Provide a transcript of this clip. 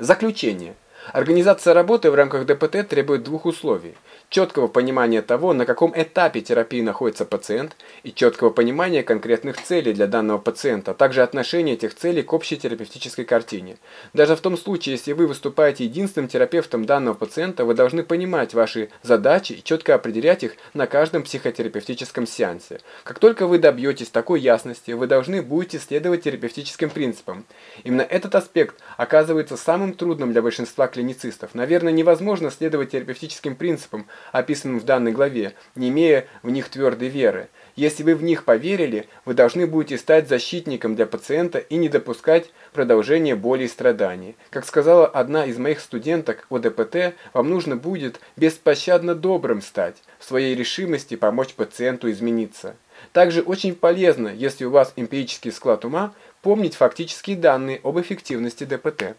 Заключение. Организация работы в рамках ДПТ требует двух условий – четкого понимания того, на каком этапе терапии находится пациент, и четкого понимания конкретных целей для данного пациента, а также отношения этих целей к общей терапевтической картине. Даже в том случае, если вы выступаете единственным терапевтом данного пациента, вы должны понимать ваши задачи и четко определять их на каждом психотерапевтическом сеансе. Как только вы добьетесь такой ясности, вы должны будете следовать терапевтическим принципам. Именно этот аспект оказывается самым трудным для большинства клиницистов. Наверное, невозможно следовать терапевтическим принципам, описанным в данной главе, не имея в них твердой веры. Если вы в них поверили, вы должны будете стать защитником для пациента и не допускать продолжения боли и страданий. Как сказала одна из моих студенток ОДПТ, вам нужно будет беспощадно добрым стать, в своей решимости помочь пациенту измениться. Также очень полезно, если у вас эмпирический склад ума, помнить фактические данные об эффективности ДПТ.